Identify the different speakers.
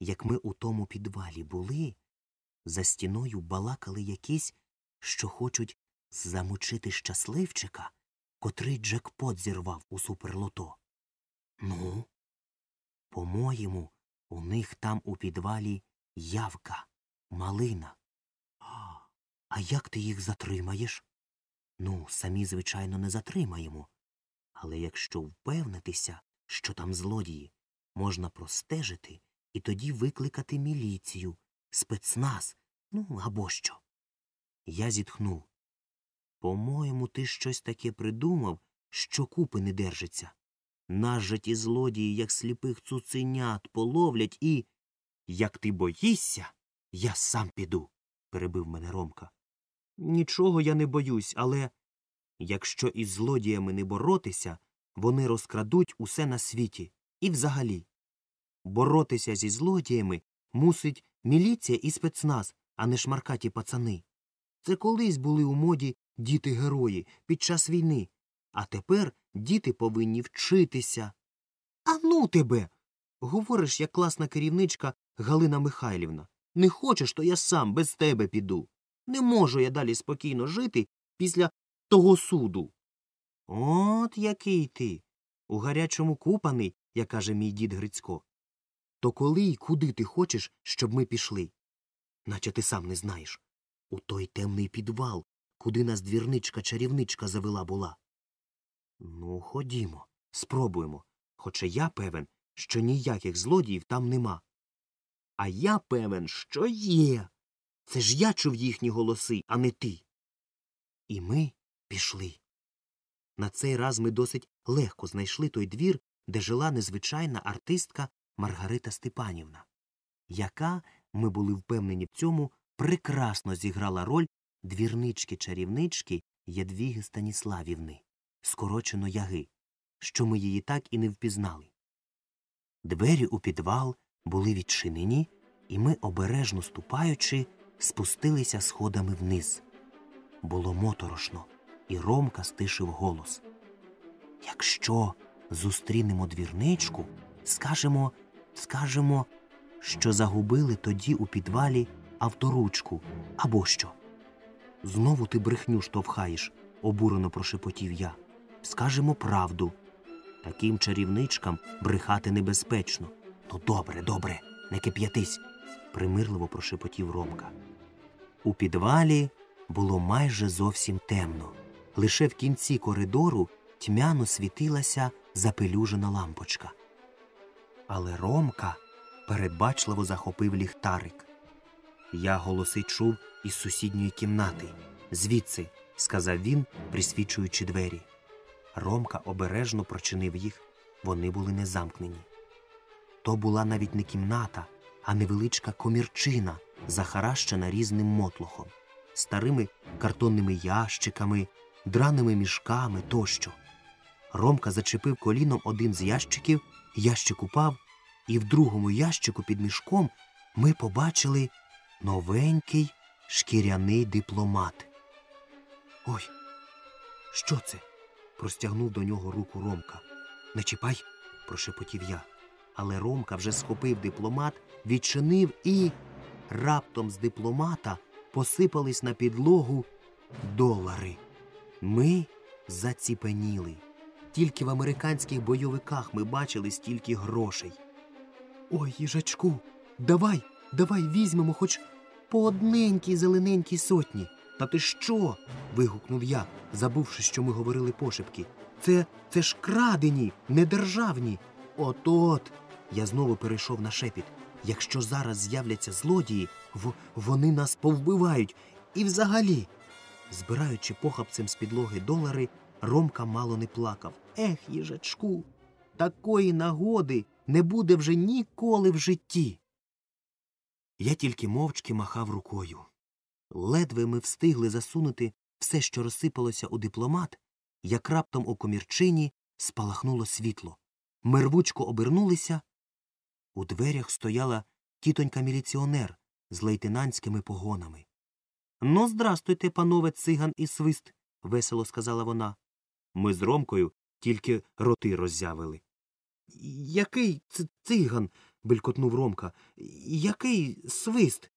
Speaker 1: як ми у тому підвалі були, за стіною балакали якісь, що хочуть замучити щасливчика, котрий джекпот зірвав у суперлото. Ну, по-моєму, у них там у підвалі явка, малина. А, як ти їх затримаєш? Ну, самі, звичайно, не затримаємо. Але якщо впевнитися, що там злодії, можна простежити і тоді викликати міліцію, спецназ, ну або що. Я зітхнув. По-моєму, ти щось таке придумав, що купи не держиться. Нас же ті злодії, як сліпих цуценят, половлять і. Як ти боїшся, я сам піду, перебив мене Ромка. Нічого я не боюсь, але якщо із злодіями не боротися, вони розкрадуть усе на світі і взагалі. Боротися зі злодіями мусить міліція і спецназ, а не шмаркаті пацани. Це колись були у моді діти герої під час війни, а тепер діти повинні вчитися. А ну тебе. Говориш, як класна керівничка Галина Михайлівна. Не хочеш, то я сам без тебе піду. Не можу я далі спокійно жити після того суду. От який ти. У гарячому купаний, як каже мій дід Грицько. То коли й куди ти хочеш, щоб ми пішли? Наче ти сам не знаєш. У той темний підвал, куди нас двірничка чарівничка завела була. Ну, ходімо, спробуємо. Хоча я певен, що ніяких злодіїв там нема. А я певен, що є. Це ж я чув їхні голоси, а не ти. І ми пішли. На цей раз ми досить легко знайшли той двір, де жила незвичайна артистка Маргарита Степанівна, яка, ми були впевнені в цьому, прекрасно зіграла роль двірнички чарівнички Ядвіги Станіславівни, скорочено яги, що ми її так і не впізнали. Двері у підвал були відчинені, і ми, обережно ступаючи, спустилися сходами вниз. Було моторошно, і Ромка стишив голос. Якщо зустрінемо двірничку, скажемо, скажемо, що загубили тоді у підвалі авторучку або що. Знову ти брехню штовхаєш, обурено прошепотів я. Скажемо правду. Таким чарівничкам брехати небезпечно. Ну, добре, добре, не кип'ятись, примирливо прошепотів Ромка. У підвалі було майже зовсім темно. Лише в кінці коридору тьмяно світилася запелюжена лампочка. Але Ромка передбачливо захопив ліхтарик. Я голоси чув із сусідньої кімнати. Звідси, сказав він, присвічуючи двері. Ромка обережно прочинив їх, вони були не замкнені. То була навіть не кімната, а невеличка комірчина, захаращена різним мотлохом, старими картонними ящиками, драними мішками тощо. Ромка зачепив коліном один з ящиків, ящик упав, і в другому ящику під мішком ми побачили новенький шкіряний дипломат. Ой, що це? простягнув до нього руку Ромка. Не чіпай, прошепотів я. Але Ромка вже схопив дипломат, відчинив і раптом з дипломата посипались на підлогу долари. Ми заціпеніли. Тільки в американських бойовиках ми бачили стільки грошей. Ой, їжачку, давай, давай візьмемо хоч по одненькій зелененькій сотні. Та ти що? вигукнув я, забувши, що ми говорили пошепки. Це це ж крадені, не державні. От от. Я знову перейшов на шепіт. Якщо зараз з'являться злодії, в... вони нас повбивають. І взагалі. Збираючи похапцем з підлоги долари, Ромка мало не плакав. Ех, їжачку, такої нагоди не буде вже ніколи в житті. Я тільки мовчки махав рукою. Ледве ми встигли засунути все, що розсипалося у дипломат, як раптом у комірчині спалахнуло світло. Ми рвучко обернулися. У дверях стояла тітонька міліціонер з лейтенантськими погонами. Ну, здрастуйте, панове циган і свист, весело сказала вона. Ми з Ромкою тільки роти роззявили. Який циган? белькотнув Ромка. Який свист?